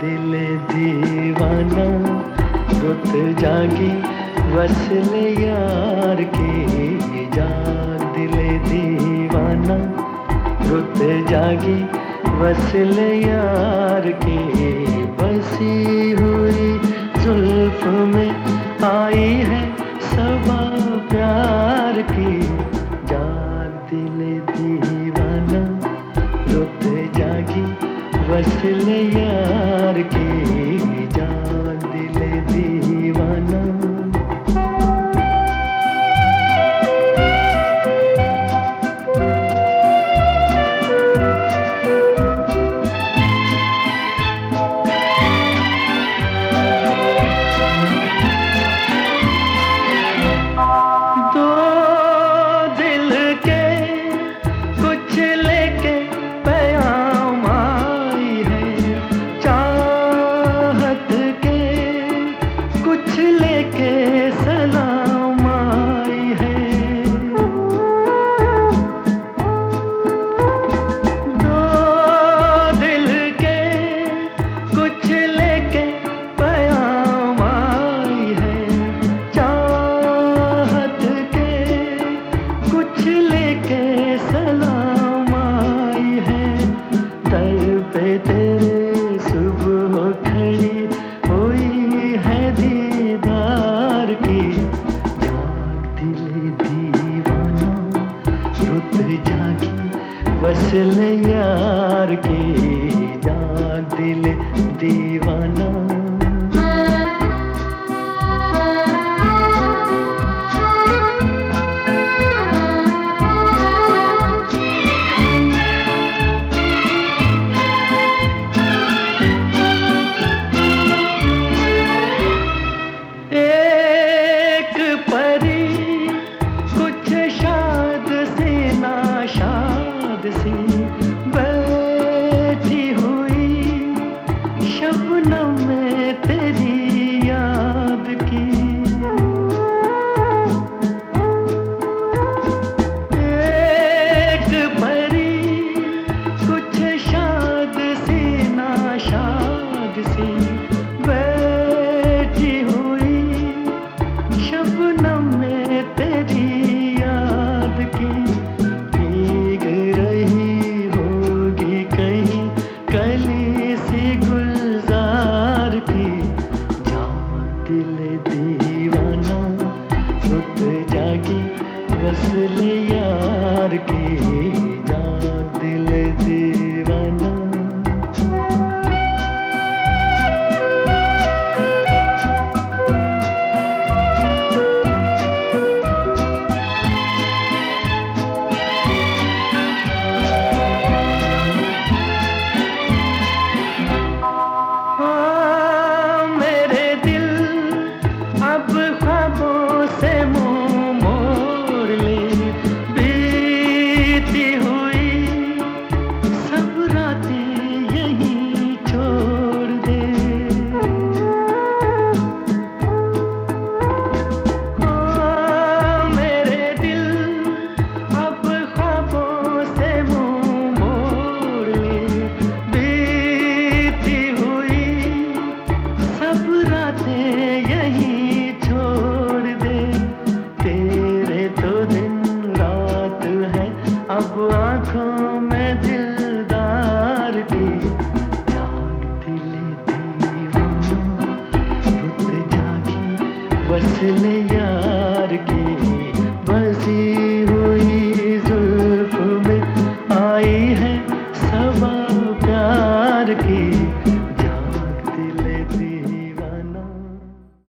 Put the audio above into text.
दिल दीवाना जागी वसल यार की जा दिले दीवाना रुत जागी वसल यार के बसी हुई जुल्फ में। फिसल यार की जान दिल दीवाना। दिल दीवाना रुत जागी वसल यार की जीती हूँ बस ले यार